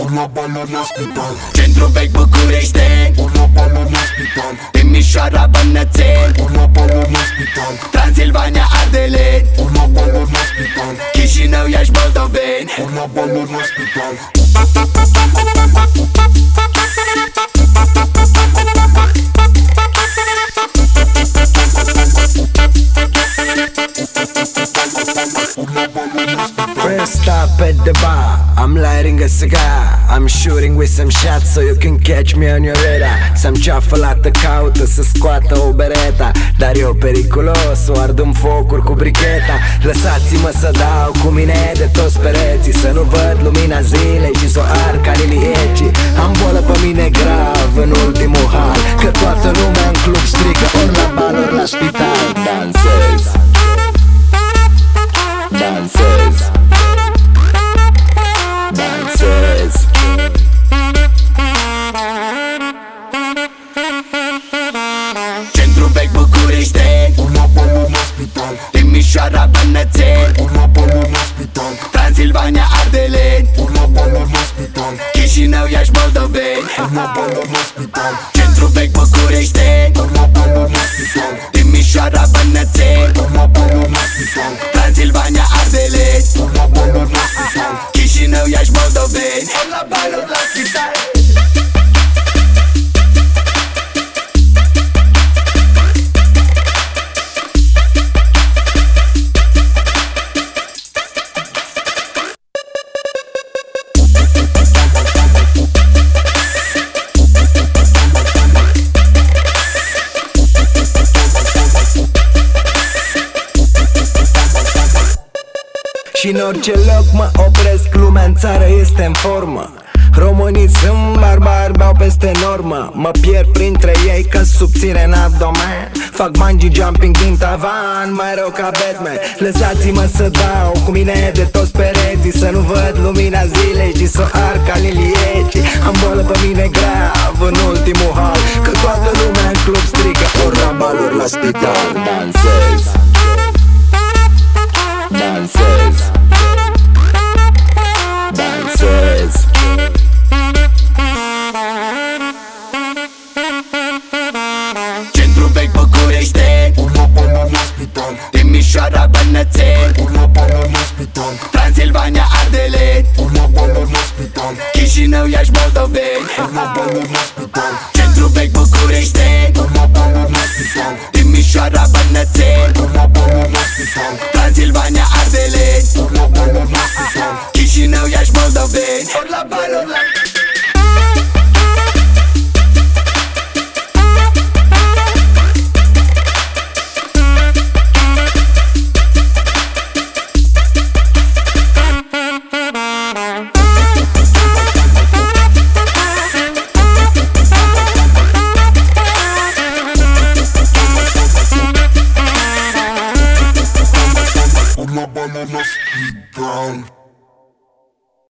Ori la balon la spital. Centru vechi București. Ori la balon la spital Timișoara Bănățeni. Ori la balon la spital. Transilvania Ardele. Ori la balon la spital. Chișinău Iași Moldoveni. Ori la balon la spital at the bar, I'm lighting a cigar. I'm shooting with some shots so you can catch me on your radar. Să-mi ceafă la caută să scoată o bereta. Dar eu periculos, o ard în focuri cu bricheta. Lăsați-mă să dau cu mine de toți pereții. Să nu văd lumina zilei și să o ard ca liliecii Am bolă pe mine grav în ultimul hal. Că toată lumea în club strică Ori la bal, ori la spital. Dansez Dansez Timișoara Bănățeni. Ori la balon la spital. Transilvania Ardele Ori la balon la spital. Chișinău Iași Moldoveni. Ori la balon la spital. Centru vechi București Ori la balon la spital. Timișoara Bănățeni. Ori la balon la spital. Transilvania Ardele Ori la balon la spital. Chișinău Iași Moldoveni. Ori la balon la spital Și în orice loc mă opresc, lumea în țară este în formă. Românii sunt barbari, beau peste normă. Mă pierd printre ei că subțire în abdomen Fac bungee jumping din tavan, mai rău ca Batman. Lăsați-mă să dau cu mine de toți pereții Să nu văd lumina zilei și să o ar ca liliecii. Am bolă pe mine grav în ultimul hal Că toată lumea în club strică. Ori la baluri la spital Dansez Dansez Centru vechi București Ori la balon la spital Timișoara Bănățeni Ori la balon la spital Transilvania Ardele Ori la balon la spital Chișinău Iași Moldoveni. Ori la balon la spital Centru vechi București. Ori la balon la spital Timișoara Bănățeni Ori la balon la spital Transilvania Ardele Ori la balon la spital Chișinău Iași Moldoveni. Ori la balon la una banana split